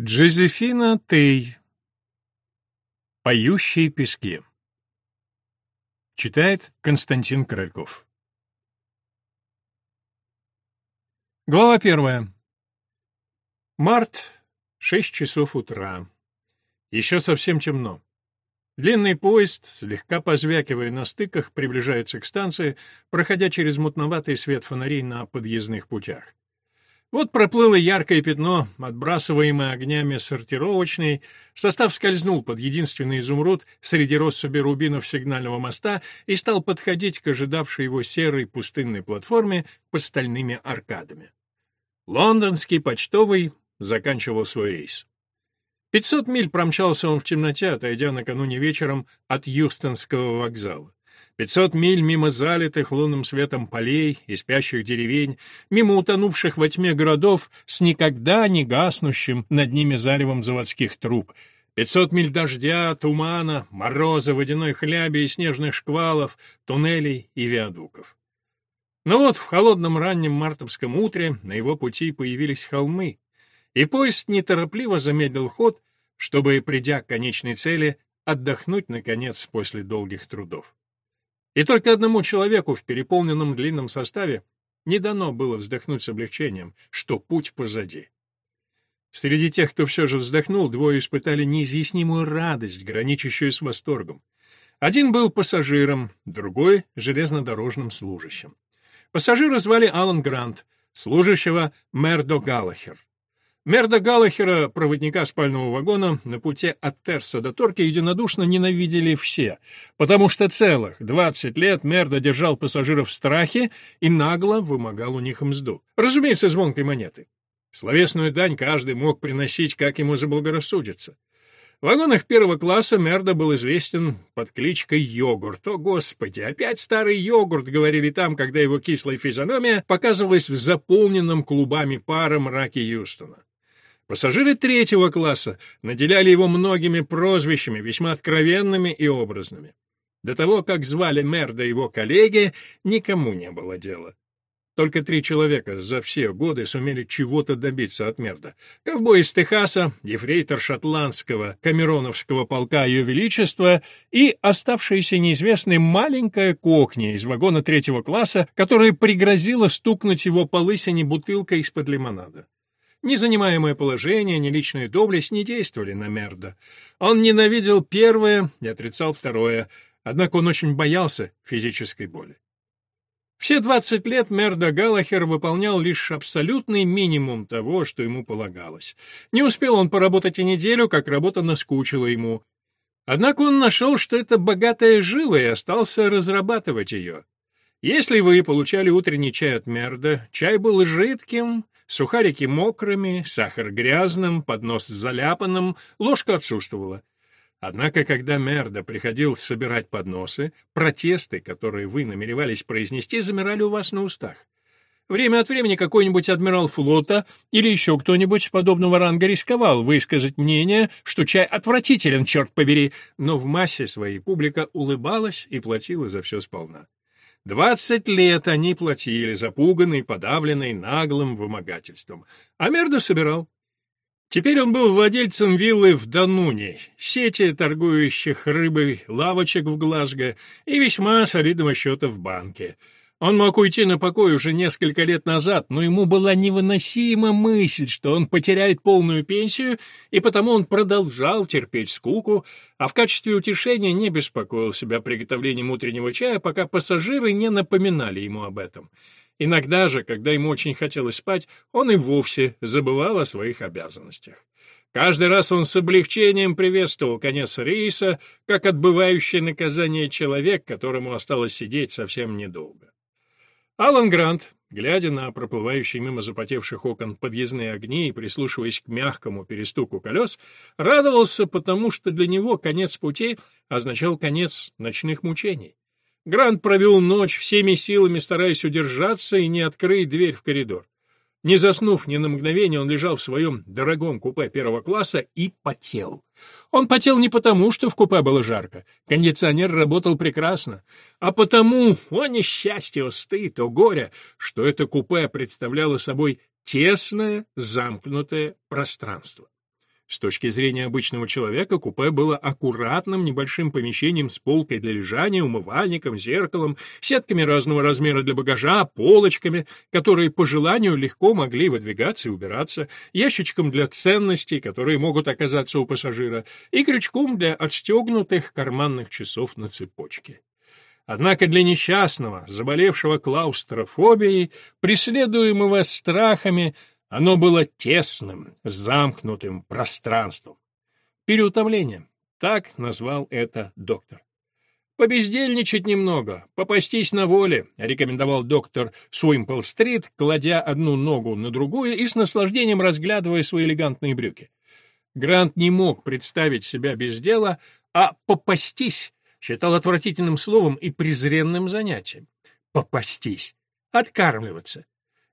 Джозефина Тей. Поющие пески. Читает Константин Корольков. Глава первая. Март, шесть часов утра. Еще совсем темно. Длинный поезд, слегка позвякивая на стыках, приближается к станции, проходя через мутноватый свет фонарей на подъездных путях. Вот проплыло яркое пятно, отбрасываемое огнями сортировочной, состав скользнул под единственный изумруд среди россыпи рубинов сигнального моста и стал подходить к ожидавшей его серой пустынной платформе под стальными аркадами. Лондонский почтовый заканчивал свой рейс. Пятьсот миль промчался он в темноте, отойдя накануне вечером от Юстонского вокзала. Пятьсот миль мимо залитых лунным светом полей и спящих деревень, мимо утонувших во тьме городов с никогда не гаснущим над ними заревом заводских труб, пятьсот миль дождя, тумана, мороза, водяной хляби и снежных шквалов, туннелей и виадуков. Но вот в холодном раннем мартовском утре на его пути появились холмы, и поезд неторопливо замедлил ход, чтобы, придя к конечной цели, отдохнуть, наконец, после долгих трудов. И только одному человеку в переполненном длинном составе не дано было вздохнуть с облегчением, что путь позади. Среди тех, кто все же вздохнул, двое испытали неизъяснимую радость, граничащую с восторгом. Один был пассажиром, другой — железнодорожным служащим. Пассажира звали Алан Грант, служащего — Мердо Галлахер. Мерда Галлахера, проводника спального вагона, на пути от Терса до Торки единодушно ненавидели все, потому что целых 20 лет Мерда держал пассажиров в страхе и нагло вымогал у них мзду. Разумеется, звонкой монеты. Словесную дань каждый мог приносить, как ему заблагорассудится. В вагонах первого класса Мерда был известен под кличкой Йогурт. О, Господи, опять старый йогурт, говорили там, когда его кислая физиономия показывалась в заполненном клубами пара мраке Юстона. Пассажиры третьего класса наделяли его многими прозвищами, весьма откровенными и образными. До того, как звали Мерда его коллеги, никому не было дела. Только три человека за все годы сумели чего-то добиться от Мерда. Ковбой из Техаса, ефрейтор шотландского камероновского полка Ее Величества и оставшаяся неизвестной маленькая кокня из вагона третьего класса, которая пригрозила стукнуть его по лысине бутылкой из-под лимонада. Ни занимаемое положение, ни личная доблесть не действовали на Мерда. Он ненавидел первое и отрицал второе, однако он очень боялся физической боли. Все 20 лет Мерда Галлахер выполнял лишь абсолютный минимум того, что ему полагалось. Не успел он поработать и неделю, как работа наскучила ему. Однако он нашел, что это богатая жила, и остался разрабатывать ее. Если вы получали утренний чай от Мерда, чай был жидким, Сухарики мокрыми, сахар грязным, поднос заляпанным, ложка отсутствовала. Однако, когда Мерда приходил собирать подносы, протесты, которые вы намеревались произнести, замирали у вас на устах. Время от времени какой-нибудь адмирал флота или еще кто-нибудь подобного ранга рисковал высказать мнение, что чай отвратителен, черт побери, но в массе своей публика улыбалась и платила за все сполна. Двадцать лет они платили, запуганный, подавленный, наглым вымогательством. А Мердо собирал. Теперь он был владельцем виллы в Дануне, сети торгующих рыбой лавочек в Глазго и весьма солидного счета в банке — он мог уйти на покой уже несколько лет назад, но ему была невыносима мысль, что он потеряет полную пенсию, и потому он продолжал терпеть скуку, а в качестве утешения не беспокоил себя приготовлением утреннего чая, пока пассажиры не напоминали ему об этом. Иногда же, когда ему очень хотелось спать, он и вовсе забывал о своих обязанностях. Каждый раз он с облегчением приветствовал конец рейса, как отбывающий наказание человек, которому осталось сидеть совсем недолго. Алан Грант, глядя на проплывающие мимо запотевших окон подъездные огни и прислушиваясь к мягкому перестуку колес, радовался потому, что для него конец пути означал конец ночных мучений. Грант провел ночь всеми силами, стараясь удержаться и не открыть дверь в коридор. Не заснув ни на мгновение, он лежал в своем дорогом купе первого класса и потел. Он потел не потому, что в купе было жарко, кондиционер работал прекрасно, а потому, о несчастье, о стыд, о горе, что это купе представляло собой тесное, замкнутое пространство. С точки зрения обычного человека, купе было аккуратным небольшим помещением с полкой для лежания, умывальником, зеркалом, сетками разного размера для багажа, полочками, которые по желанию легко могли выдвигаться и убираться, ящичком для ценностей, которые могут оказаться у пассажира, и крючком для отстегнутых карманных часов на цепочке. Однако для несчастного, заболевшего клаустрофобией, преследуемого страхами, оно было тесным, замкнутым пространством. Переутомление. Так назвал это доктор. «Побездельничать немного, попастись на воле», — рекомендовал доктор Суимпл-стрит, кладя одну ногу на другую и с наслаждением разглядывая свои элегантные брюки. Грант не мог представить себя без дела, а «попастись» считал отвратительным словом и презренным занятием. «Попастись», «откармливаться»,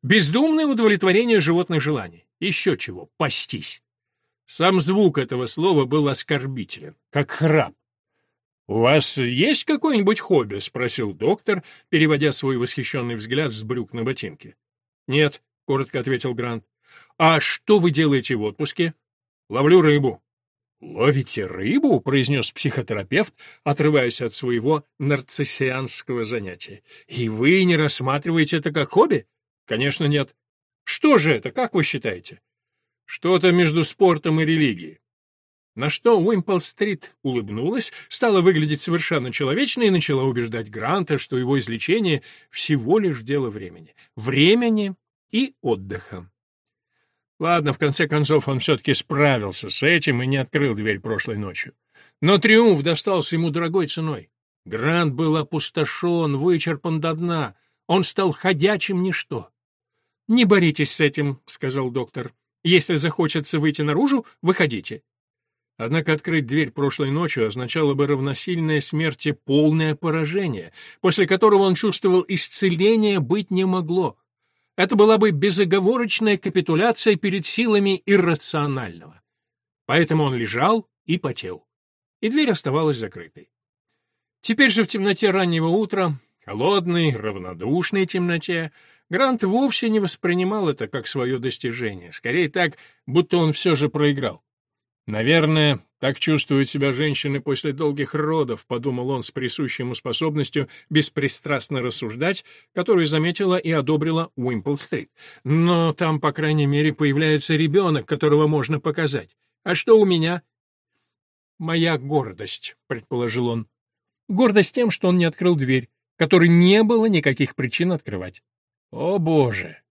Бездумное удовлетворение животных желаний. Еще чего, пастись. Сам звук этого слова был оскорбителен, как храп. «У вас есть какое-нибудь хобби?» — спросил доктор, переводя свой восхищенный взгляд с брюк на ботинки. «Нет», — коротко ответил Грант. «А что вы делаете в отпуске?» «Ловлю рыбу». «Ловите рыбу?» — произнес психотерапевт, отрываясь от своего нарциссианского занятия. «И вы не рассматриваете это как хобби?» Конечно, нет. Что же это, как вы считаете? Что-то между спортом и религией. На что Уимпл-стрит улыбнулась, стала выглядеть совершенно человечно и начала убеждать Гранта, что его излечение всего лишь дело времени. Времени и отдыха. Ладно, в конце концов, он все-таки справился с этим и не открыл дверь прошлой ночью. Но триумф достался ему дорогой ценой. Грант был опустошен, вычерпан до дна. Он стал ходячим ничто. «Не боритесь с этим», — сказал доктор. «Если захочется выйти наружу, выходите». Однако открыть дверь прошлой ночью означало бы равносильное смерти полное поражение, после которого он чувствовал исцеления быть не могло. Это была бы безоговорочная капитуляция перед силами иррационального. Поэтому он лежал и потел. И дверь оставалась закрытой. Теперь же в темноте раннего утра, холодной, равнодушной темноте, Грант вовсе не воспринимал это как свое достижение, скорее так, будто он все же проиграл. «Наверное, так чувствуют себя женщины после долгих родов», — подумал он с присущей ему способностью беспристрастно рассуждать, которую заметила и одобрила Уимпл-стрит. «Но там, по крайней мере, появляется ребенок, которого можно показать. А что у меня?» «Моя гордость», — предположил он. «Гордость тем, что он не открыл дверь, которой не было никаких причин открывать. О, Боже!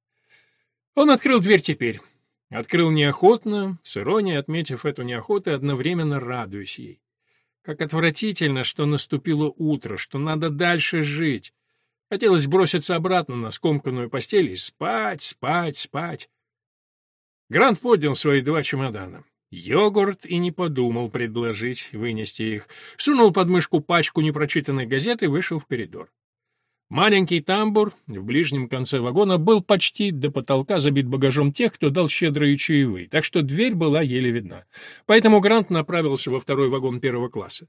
Он открыл дверь теперь. Открыл неохотно, с иронией отметив эту неохоту и одновременно радуясь ей. Как отвратительно, что наступило утро, что надо дальше жить. Хотелось броситься обратно на скомканную постель и спать, спать, спать. Грант поднял свои два чемодана. Йогурт и не подумал предложить вынести их. Сунул под мышку пачку непрочитанной газеты и вышел в коридор. Маленький тамбур в ближнем конце вагона был почти до потолка забит багажом тех, кто дал щедрые чаевые, так что дверь была еле видна. Поэтому Грант направился во второй вагон первого класса.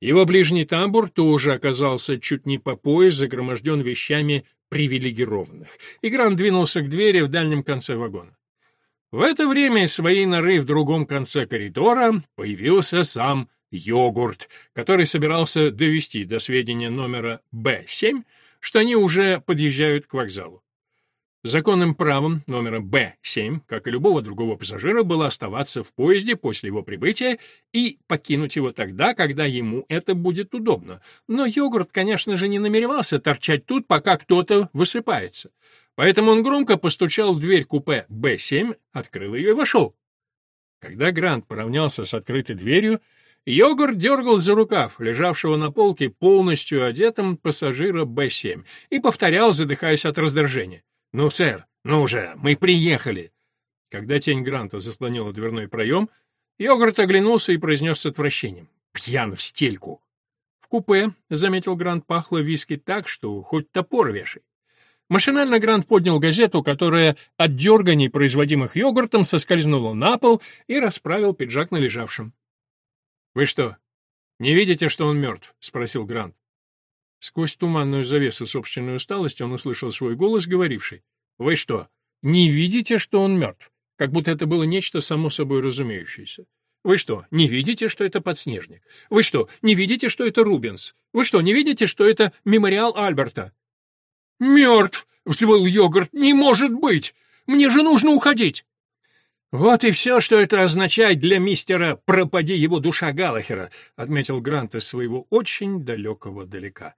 Его ближний тамбур тоже оказался чуть не по пояс загроможден вещами привилегированных, и Грант двинулся к двери в дальнем конце вагона. В это время из своей норы в другом конце коридора появился сам йогурт, который собирался довести до сведения номера Б7 что они уже подъезжают к вокзалу. Законным правом номера Б7, как и любого другого пассажира, было оставаться в поезде после его прибытия и покинуть его тогда, когда ему это будет удобно. Но йогурт, конечно же, не намеревался торчать тут, пока кто-то высыпается. Поэтому он громко постучал в дверь купе Б7, открыл ее и вошел. Когда Грант поравнялся с открытой дверью, Йогурт дергал за рукав, лежавшего на полке полностью одетым пассажира Б-7, и повторял, задыхаясь от раздражения. «Ну, сэр, ну же, мы приехали!» Когда тень Гранта заслонила дверной проем, Йогурт оглянулся и произнес с отвращением. «Пьян в стельку!» В купе, — заметил Грант, — пахло виски так, что хоть топор вешай. Машинально Грант поднял газету, которая от дерганий, производимых йогуртом, соскользнула на пол и расправил пиджак на лежавшем. «Вы что, не видите, что он мертв?» — спросил Грант. Сквозь туманную завесу собственной усталости он услышал свой голос, говоривший. «Вы что, не видите, что он мертв? как будто это было нечто само собой разумеющееся. Вы что, не видите, что это подснежник? Вы что, не видите, что это Рубенс? Вы что, не видите, что это мемориал Альберта? «Мертв!» — взвыл йогурт. «Не может быть! Мне же нужно уходить!» «Вот и все, что это означает для мистера «пропади его душа Галлахера», — отметил Грант из своего очень далекого далека.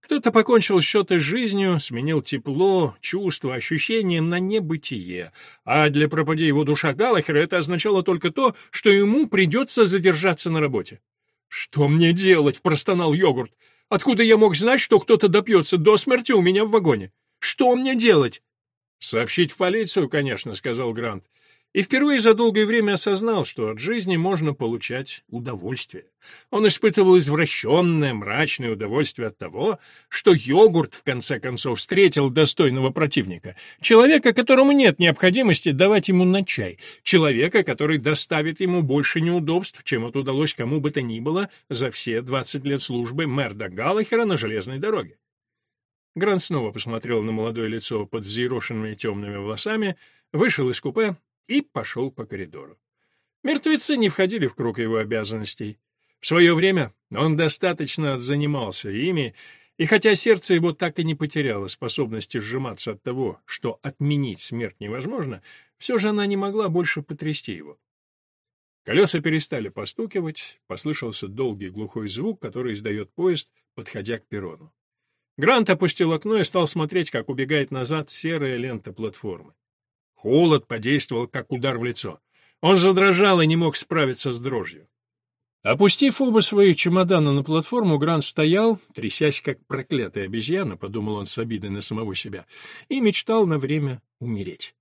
Кто-то покончил счеты с жизнью, сменил тепло, чувство, ощущение на небытие. А для пропади его душа Галлахера это означало только то, что ему придется задержаться на работе. «Что мне делать?» — простонал йогурт. «Откуда я мог знать, что кто-то допьется до смерти у меня в вагоне? Что мне делать?» «Сообщить в полицию, конечно», — сказал Грант и впервые за долгое время осознал, что от жизни можно получать удовольствие. Он испытывал извращенное, мрачное удовольствие от того, что йогурт, в конце концов, встретил достойного противника, человека, которому нет необходимости давать ему на чай, человека, который доставит ему больше неудобств, чем это удалось кому бы то ни было за все 20 лет службы Мерда Галлахера на железной дороге. Грант снова посмотрел на молодое лицо под взъерошенными темными волосами, вышел из купе и пошел по коридору. Мертвецы не входили в круг его обязанностей. В свое время он достаточно занимался ими, и хотя сердце его так и не потеряло способности сжиматься от того, что отменить смерть невозможно, все же она не могла больше потрясти его. Колеса перестали постукивать, послышался долгий глухой звук, который издает поезд, подходя к перрону. Грант опустил окно и стал смотреть, как убегает назад серая лента платформы. Холод подействовал, как удар в лицо. Он задрожал и не мог справиться с дрожью. Опустив оба своих чемодана на платформу, Грант стоял, трясясь как проклятая обезьяна, подумал он с обидой на самого себя, и мечтал на время умереть.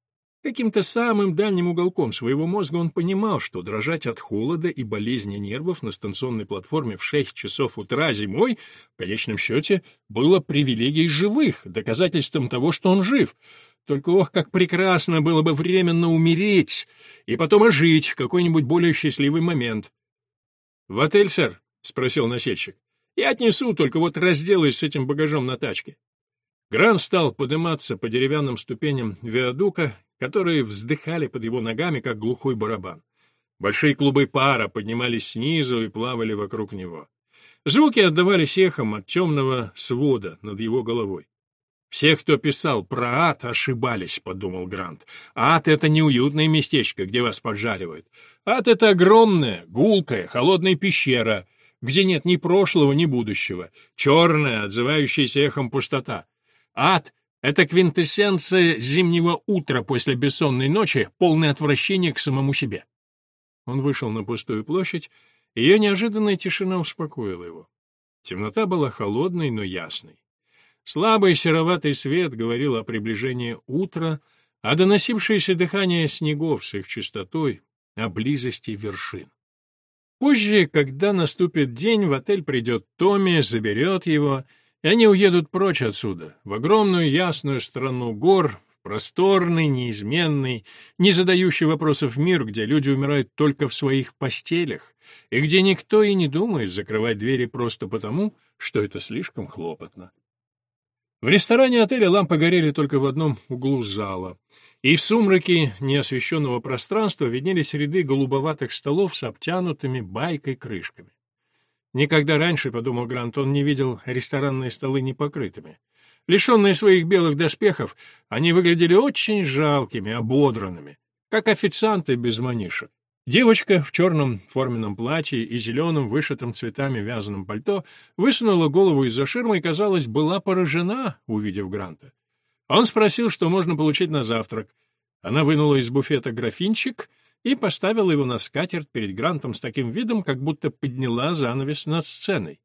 Каким-то самым дальним уголком своего мозга он понимал, что дрожать от холода и болезни нервов на станционной платформе в шесть часов утра зимой, в конечном счете, было привилегией живых, доказательством того, что он жив — только ох, как прекрасно было бы временно умереть и потом ожить в какой-нибудь более счастливый момент. — В отель, сэр? — спросил носильщик. — Я отнесу, только вот разделаюсь с этим багажом на тачке. Гран стал подниматься по деревянным ступеням виадука, которые вздыхали под его ногами, как глухой барабан. Большие клубы пара поднимались снизу и плавали вокруг него. Звуки отдавались эхом от темного свода над его головой. «Все, кто писал про ад, ошибались», — подумал Грант. «Ад — это неуютное местечко, где вас поджаривают. Ад — это огромная, гулкая, холодная пещера, где нет ни прошлого, ни будущего. Черная, отзывающаяся эхом пустота. Ад — это квинтэссенция зимнего утра после бессонной ночи, полное отвращение к самому себе». Он вышел на пустую площадь, и ее неожиданная тишина успокоила его. Темнота была холодной, но ясной. Слабый сероватый свет говорил о приближении утра, а доносившееся дыхание снегов с их чистотой о близости вершин. Позже, когда наступит день, в отель придет Томми, заберет его, и они уедут прочь отсюда, в огромную ясную страну гор, в просторный, неизменный, не задающий вопросов мир, где люди умирают только в своих постелях, и где никто и не думает закрывать двери просто потому, что это слишком хлопотно. В ресторане отеля лампы горели только в одном углу зала, и в сумраке неосвещенного пространства виднелись ряды голубоватых столов с обтянутыми байкой крышками. Никогда раньше, — подумал Грант, — он не видел ресторанные столы непокрытыми. Лишенные своих белых доспехов, они выглядели очень жалкими, ободранными, как официанты без манишек. Девочка в черном форменном платье и зеленом, вышитом цветами вязаном пальто высунула голову из-за ширмы и, казалось, была поражена, увидев Гранта. Он спросил, что можно получить на завтрак. Она вынула из буфета графинчик и поставила его на скатерть перед Грантом с таким видом, как будто подняла занавес над сценой.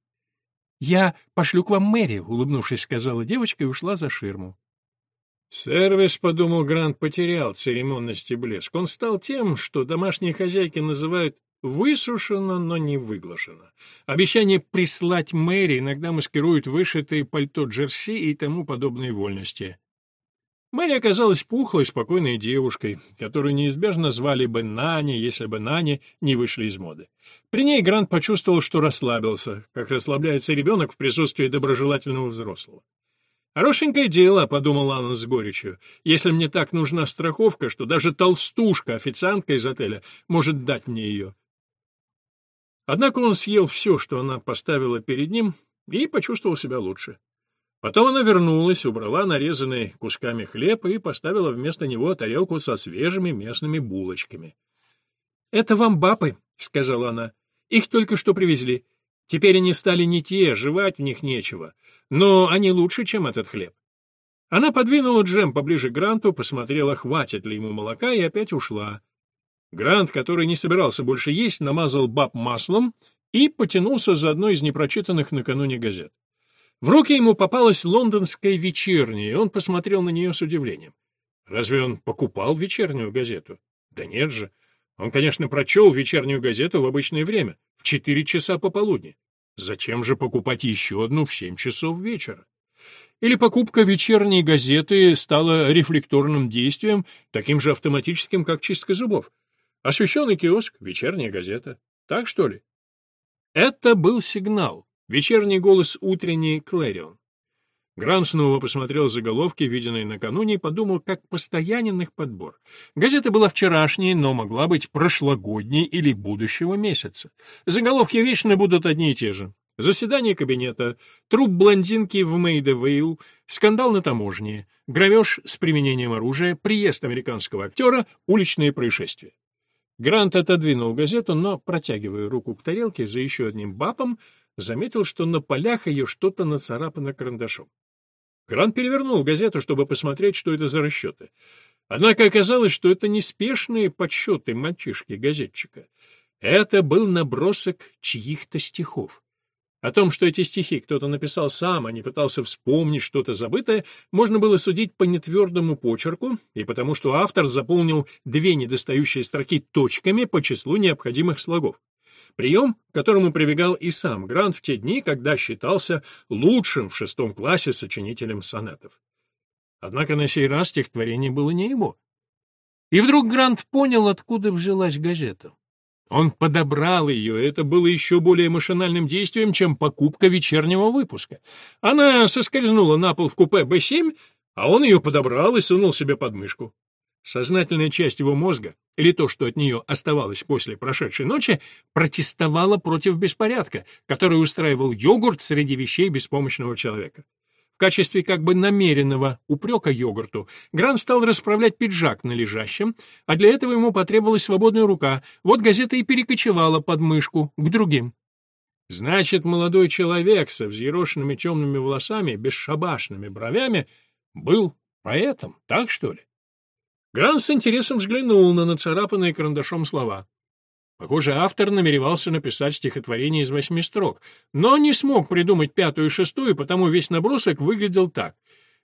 «Я пошлю к вам Мэри», — улыбнувшись, сказала девочка и ушла за ширму. Сервис, подумал Грант, потерял церемонность и блеск. Он стал тем, что домашние хозяйки называют высушено, но не выглажено. Обещание прислать Мэри иногда маскируют вышитые пальто джерси и тому подобные вольности. Мэри оказалась пухлой, спокойной девушкой, которую неизбежно звали бы Нани, если бы Нани не вышли из моды. При ней Грант почувствовал, что расслабился, как расслабляется ребенок в присутствии доброжелательного взрослого. «Хорошенькое дело», — подумала она с горечью, «если мне так нужна страховка, что даже толстушка, официантка из отеля, может дать мне ее». Однако он съел все, что она поставила перед ним, и почувствовал себя лучше. Потом она вернулась, убрала нарезанный кусками хлеб и поставила вместо него тарелку со свежими местными булочками. «Это вам бабы», — сказала она. «Их только что привезли. Теперь они стали не те, жевать в них нечего. Но они лучше, чем этот хлеб». Она подвинула джем поближе к Гранту, посмотрела, хватит ли ему молока, и опять ушла. Грант, который не собирался больше есть, намазал баб маслом и потянулся за одной из непрочитанных накануне газет. В руки ему попалась лондонская вечерняя, и он посмотрел на нее с удивлением. Разве он покупал вечернюю газету? Да нет же. Он, конечно, прочел вечернюю газету в обычное время, в четыре часа пополудни. Зачем же покупать еще одну в семь часов вечера? Или покупка вечерней газеты стала рефлекторным действием, таким же автоматическим, как чистка зубов? Освещенный киоск, вечерняя газета. Так что ли? Это был сигнал. Вечерний голос утренний Клэрион. Грант снова посмотрел заголовки, виденные накануне, и подумал, как постоянен их подбор. Газета была вчерашней, но могла быть прошлогодней или будущего месяца. Заголовки вечно будут одни и те же. Заседание кабинета, труп блондинки в Мейдевейл, скандал на таможне, гравеж с применением оружия, приезд американского актера, уличные происшествия. Грант отодвинул газету, но, протягивая руку к тарелке за еще одним бапом, заметил, что на полях ее что-то нацарапано карандашом. Грант перевернул газету, чтобы посмотреть, что это за расчеты. Однако оказалось, что это неспешные подсчеты мальчишки-газетчика. Это был набросок чьих-то стихов. О том, что эти стихи кто-то написал сам, а не пытался вспомнить что-то забытое, можно было судить по нетвердому почерку и потому, что автор заполнил две недостающие строки точками по числу необходимых слогов. Прием, к которому прибегал и сам Грант в те дни, когда считался лучшим в шестом классе сочинителем сонетов. Однако на сей раз стихотворение было не его. И вдруг Грант понял, откуда взялась газета. Он подобрал ее, это было еще более машинальным действием, чем покупка вечернего выпуска. Она соскользнула на пол в купе Б-7, а он ее подобрал и сунул себе под мышку. Сознательная часть его мозга, или то, что от нее оставалось после прошедшей ночи, протестовала против беспорядка, который устраивал йогурт среди вещей беспомощного человека. В качестве как бы намеренного упрека йогурту Грант стал расправлять пиджак на лежащем, а для этого ему потребовалась свободная рука. Вот газета и перекочевала под мышку к другим. Значит, молодой человек со взъерошенными темными волосами, бесшабашными бровями был поэтом, так что ли? Грант с интересом взглянул на нацарапанные карандашом слова. Похоже, автор намеревался написать стихотворение из восьми строк, но не смог придумать пятую и шестую, потому весь набросок выглядел так.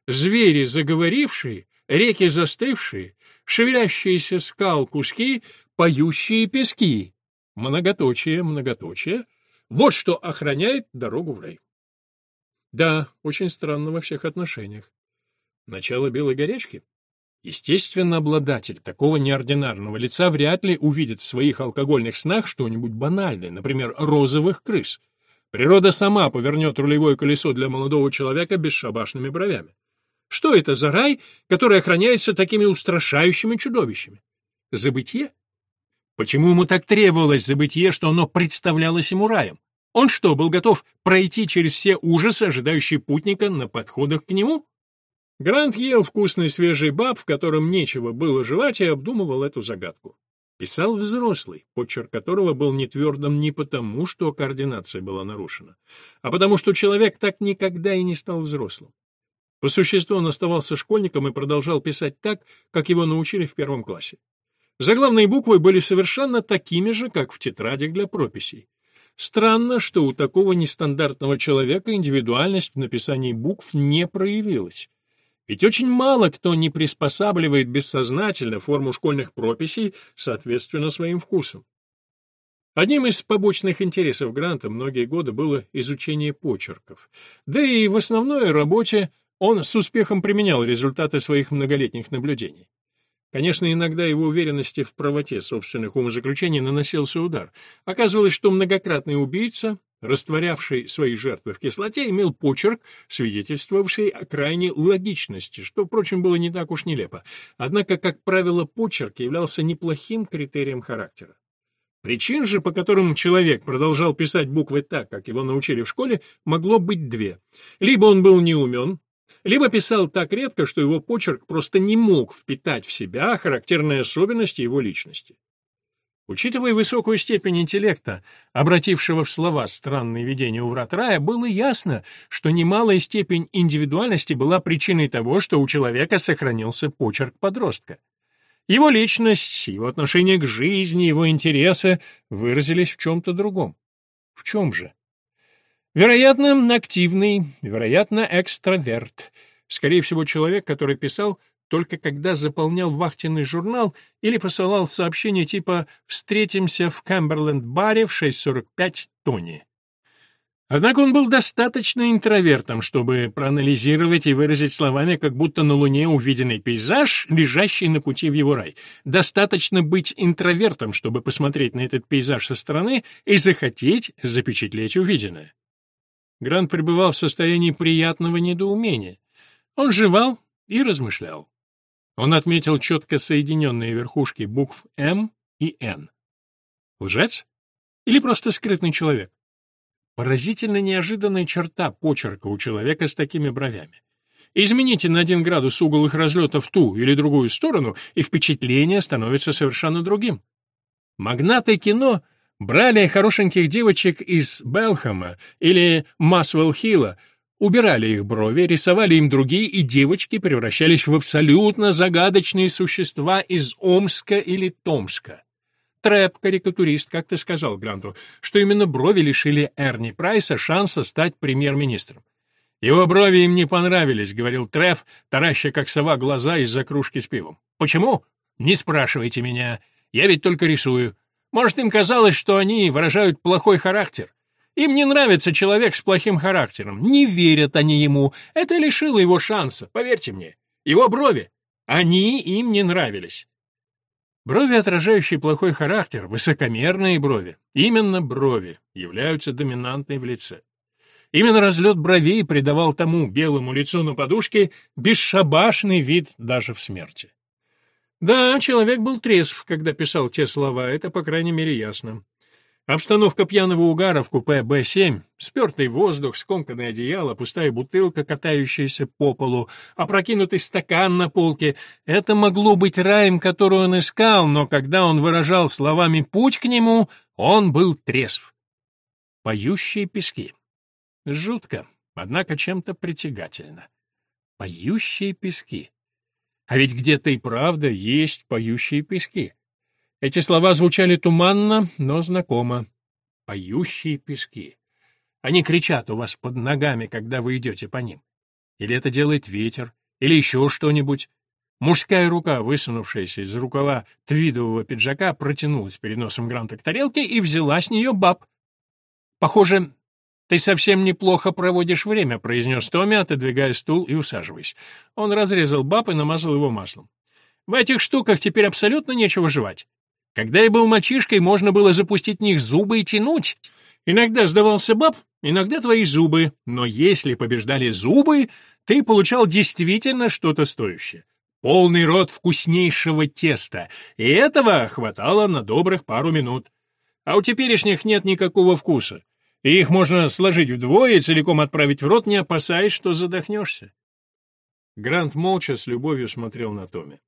«Звери заговорившие, реки застывшие, шевелящиеся скал куски, поющие пески». Многоточие, многоточие. Вот что охраняет дорогу в рай. Да, очень странно во всех отношениях. Начало белой горячки? Естественно, обладатель такого неординарного лица вряд ли увидит в своих алкогольных снах что-нибудь банальное, например, розовых крыс. Природа сама повернет рулевое колесо для молодого человека бесшабашными бровями. Что это за рай, который охраняется такими устрашающими чудовищами? Забытье? Почему ему так требовалось забытье, что оно представлялось ему раем? Он что, был готов пройти через все ужасы, ожидающие путника на подходах к нему? Грант ел вкусный свежий баб, в котором нечего было жевать, и обдумывал эту загадку. Писал взрослый, почерк которого был нетвердым не потому, что координация была нарушена, а потому что человек так никогда и не стал взрослым. По существу он оставался школьником и продолжал писать так, как его научили в первом классе. Заглавные буквы были совершенно такими же, как в тетрадях для прописей. Странно, что у такого нестандартного человека индивидуальность в написании букв не проявилась. Ведь очень мало кто не приспосабливает бессознательно форму школьных прописей соответственно своим вкусам. Одним из побочных интересов Гранта многие годы было изучение почерков. Да и в основной работе он с успехом применял результаты своих многолетних наблюдений. Конечно, иногда его уверенности в правоте собственных умозаключений наносился удар. Оказывалось, что многократный убийца растворявший свои жертвы в кислоте, имел почерк, свидетельствовавший о крайней логичности, что, впрочем, было не так уж нелепо. Однако, как правило, почерк являлся неплохим критерием характера. Причин же, по которым человек продолжал писать буквы так, как его научили в школе, могло быть две. Либо он был неумен, либо писал так редко, что его почерк просто не мог впитать в себя характерные особенности его личности. Учитывая высокую степень интеллекта, обратившего в слова странные видения у врат рая, было ясно, что немалая степень индивидуальности была причиной того, что у человека сохранился почерк подростка. Его личность, его отношение к жизни, его интересы выразились в чем-то другом. В чем же? Вероятно, активный, вероятно, экстраверт. Скорее всего, человек, который писал только когда заполнял вахтенный журнал или посылал сообщение типа «Встретимся в Камберленд-баре в 6.45 Тони». Однако он был достаточно интровертом, чтобы проанализировать и выразить словами, как будто на Луне увиденный пейзаж, лежащий на пути в его рай. Достаточно быть интровертом, чтобы посмотреть на этот пейзаж со стороны и захотеть запечатлеть увиденное. Грант пребывал в состоянии приятного недоумения. Он жевал и размышлял. Он отметил четко соединенные верхушки букв «М» и «Н». Лжец? Или просто скрытный человек? Поразительно неожиданная черта почерка у человека с такими бровями. Измените на один градус угол их разлета в ту или другую сторону, и впечатление становится совершенно другим. Магнаты кино брали хорошеньких девочек из Белхэма или Масвелл-Хилла, убирали их брови, рисовали им другие, и девочки превращались в абсолютно загадочные существа из Омска или Томска. Трэп, карикатурист, как-то сказал Гранту, что именно брови лишили Эрни Прайса шанса стать премьер-министром. «Его брови им не понравились», — говорил Трэп, тараща как сова глаза из-за кружки с пивом. «Почему? Не спрашивайте меня. Я ведь только рисую. Может, им казалось, что они выражают плохой характер. Им не нравится человек с плохим характером. Не верят они ему. Это лишило его шанса, поверьте мне. Его брови. Они им не нравились. Брови, отражающие плохой характер, высокомерные брови, именно брови, являются доминантной в лице. Именно разлет бровей придавал тому белому лицу на подушке бесшабашный вид даже в смерти. Да, человек был трезв, когда писал те слова, это, по крайней мере, ясно. Обстановка пьяного угара в купе Б-7, спертый воздух, скомканное одеяло, пустая бутылка, катающаяся по полу, опрокинутый стакан на полке — это могло быть раем, который он искал, но когда он выражал словами «путь к нему», он был трезв. Поющие пески. Жутко, однако чем-то притягательно. Поющие пески. А ведь где-то и правда есть поющие пески. Эти слова звучали туманно, но знакомо. Поющие пески. Они кричат у вас под ногами, когда вы идете по ним. Или это делает ветер, или еще что-нибудь. Мужская рука, высунувшаяся из рукава твидового пиджака, протянулась перед носом Гранта к тарелке и взяла с нее баб. «Похоже, ты совсем неплохо проводишь время», — произнес Томми, отодвигая стул и усаживаясь. Он разрезал баб и намазал его маслом. «В этих штуках теперь абсолютно нечего жевать. Когда я был мальчишкой, можно было запустить в них зубы и тянуть. Иногда сдавался баб, иногда твои зубы, но если побеждали зубы, ты получал действительно что-то стоящее. Полный рот вкуснейшего теста, и этого хватало на добрых пару минут. А у теперешних нет никакого вкуса, и их можно сложить вдвое и целиком отправить в рот, не опасаясь, что задохнешься. Грант молча с любовью смотрел на Томми.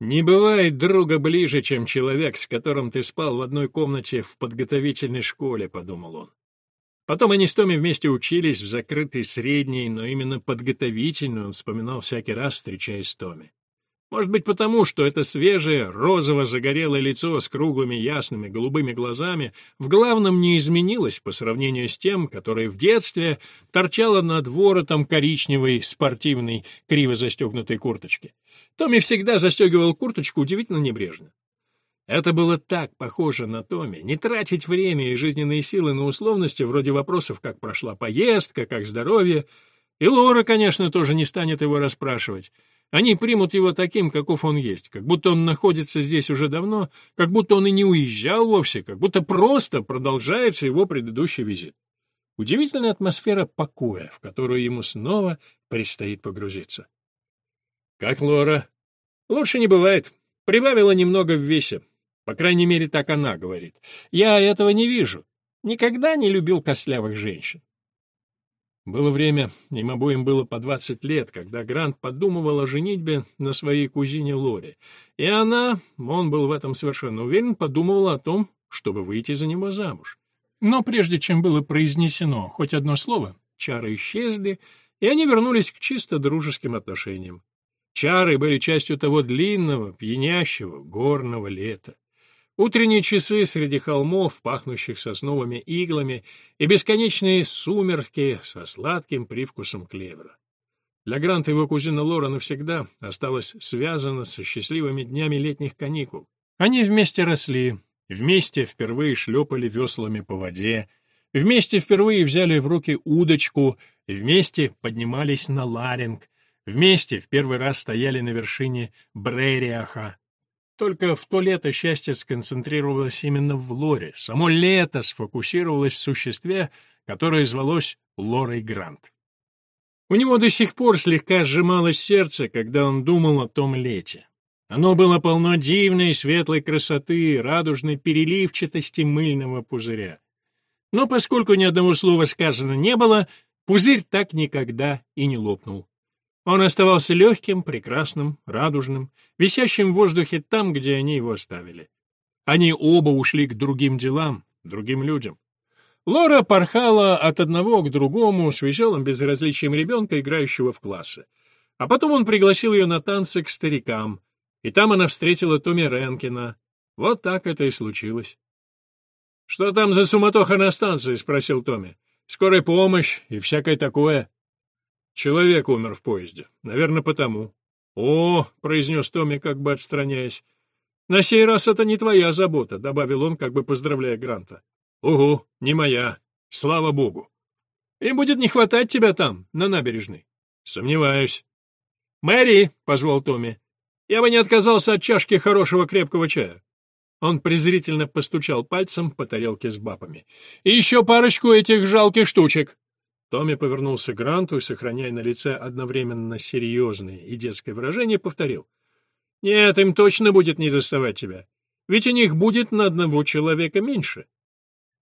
Не бывает друга ближе, чем человек, с которым ты спал в одной комнате в подготовительной школе, подумал он. Потом они с Томи вместе учились в закрытой средней, но именно подготовительную он вспоминал всякий раз, встречаясь с Томи. Может быть потому, что это свежее, розово-загорелое лицо с круглыми ясными голубыми глазами в главном не изменилось по сравнению с тем, которое в детстве торчало над воротом коричневой спортивной криво застегнутой курточки. Томми всегда застегивал курточку удивительно небрежно. Это было так похоже на Томми. Не тратить время и жизненные силы на условности вроде вопросов, как прошла поездка, как здоровье. И Лора, конечно, тоже не станет его расспрашивать. Они примут его таким, каков он есть, как будто он находится здесь уже давно, как будто он и не уезжал вовсе, как будто просто продолжается его предыдущий визит. Удивительная атмосфера покоя, в которую ему снова предстоит погрузиться. Как Лора? Лучше не бывает. Прибавила немного в весе. По крайней мере, так она говорит. Я этого не вижу. Никогда не любил костлявых женщин. Было время, им обоим было по двадцать лет, когда Грант подумывал о женитьбе на своей кузине Лоре. И она, он был в этом совершенно уверен, подумывала о том, чтобы выйти за него замуж. Но прежде чем было произнесено хоть одно слово, чары исчезли, и они вернулись к чисто дружеским отношениям. Чары были частью того длинного, пьянящего, горного лета. Утренние часы среди холмов, пахнущих сосновыми иглами, и бесконечные сумерки со сладким привкусом клевера. Для Гранта его кузина Лора навсегда осталась связана со счастливыми днями летних каникул. Они вместе росли, вместе впервые шлепали веслами по воде, вместе впервые взяли в руки удочку, вместе поднимались на ларинг, вместе в первый раз стояли на вершине Брериаха, только в то лето счастье сконцентрировалось именно в Лоре. Само лето сфокусировалось в существе, которое звалось Лорой Грант. У него до сих пор слегка сжималось сердце, когда он думал о том лете. Оно было полно дивной светлой красоты, радужной переливчатости мыльного пузыря. Но поскольку ни одного слова сказано не было, пузырь так никогда и не лопнул. Он оставался легким, прекрасным, радужным, висящим в воздухе там, где они его оставили. Они оба ушли к другим делам, другим людям. Лора порхала от одного к другому с веселым безразличием ребенка, играющего в классы. А потом он пригласил ее на танцы к старикам, и там она встретила Томми Ренкина. Вот так это и случилось. «Что там за суматоха на станции?» — спросил Томми. «Скорая помощь и всякое такое». Человек умер в поезде. Наверное, потому. О, произнес Томми, как бы отстраняясь. На сей раз это не твоя забота, добавил он, как бы поздравляя Гранта. Угу, не моя. Слава богу. Им будет не хватать тебя там, на набережной. Сомневаюсь. Мэри, позвал Томми. Я бы не отказался от чашки хорошего крепкого чая. Он презрительно постучал пальцем по тарелке с бабами. «И еще парочку этих жалких штучек!» Томми повернулся к Гранту и, сохраняя на лице одновременно серьезное и детское выражение, повторил. «Нет, им точно будет не доставать тебя. Ведь у них будет на одного человека меньше».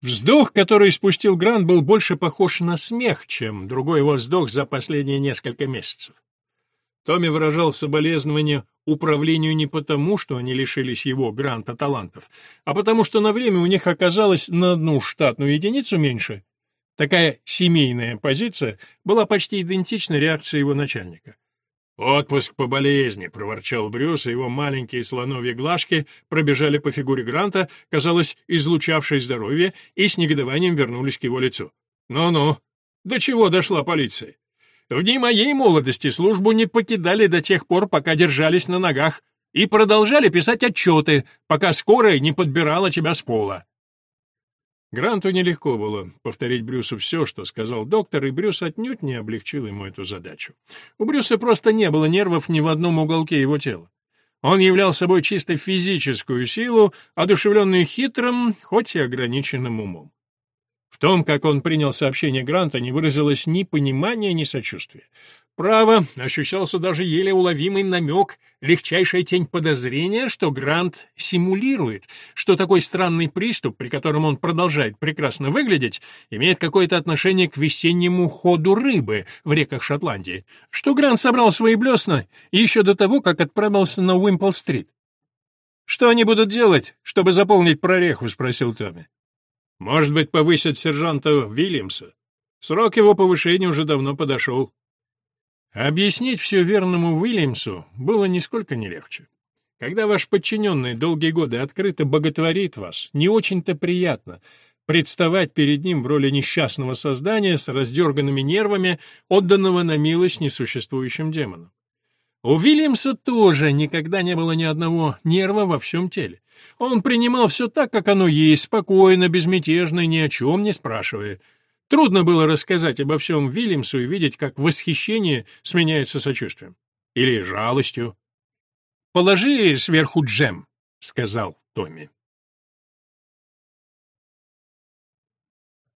Вздох, который спустил Грант, был больше похож на смех, чем другой его вздох за последние несколько месяцев. Томми выражал соболезнование управлению не потому, что они лишились его, Гранта, талантов, а потому что на время у них оказалось на одну штатную единицу меньше, Такая семейная позиция была почти идентична реакции его начальника. «Отпуск по болезни», — проворчал Брюс, и его маленькие слоновьи глажки пробежали по фигуре Гранта, казалось, излучавшей здоровье, и с негодованием вернулись к его лицу. «Ну-ну, до чего дошла полиция? В дни моей молодости службу не покидали до тех пор, пока держались на ногах, и продолжали писать отчеты, пока скорая не подбирала тебя с пола. Гранту нелегко было повторить Брюсу все, что сказал доктор, и Брюс отнюдь не облегчил ему эту задачу. У Брюса просто не было нервов ни в одном уголке его тела. Он являл собой чисто физическую силу, одушевленную хитрым, хоть и ограниченным умом. В том, как он принял сообщение Гранта, не выразилось ни понимания, ни сочувствия. Право, ощущался даже еле уловимый намек, легчайшая тень подозрения, что Грант симулирует, что такой странный приступ, при котором он продолжает прекрасно выглядеть, имеет какое-то отношение к весеннему ходу рыбы в реках Шотландии, что Грант собрал свои блесна еще до того, как отправился на Уимпл-стрит. «Что они будут делать, чтобы заполнить прореху?» — спросил Томми. «Может быть, повысят сержанта Вильямса? Срок его повышения уже давно подошел». Объяснить все верному Уильямсу было нисколько не легче. Когда ваш подчиненный долгие годы открыто боготворит вас, не очень-то приятно представать перед ним в роли несчастного создания с раздерганными нервами, отданного на милость несуществующим демонам. У Уильямса тоже никогда не было ни одного нерва во всем теле. Он принимал все так, как оно есть, спокойно, безмятежно, ни о чем не спрашивая. Трудно было рассказать обо всем Вильямсу и видеть, как восхищение сменяется сочувствием. Или жалостью?» «Положи сверху джем», — сказал Томми.